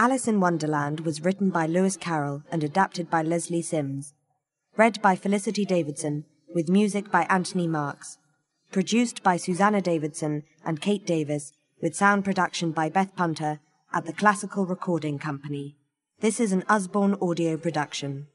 Alice in Wonderland was written by Lewis Carroll and adapted by Lesley Sims. Read by Felicity Davidson, with music by Anthony Marks. Produced by Susanna Davidson and Kate Davis, with sound production by Beth Punter at the Classical Recording Company. This is an Usborne audio production.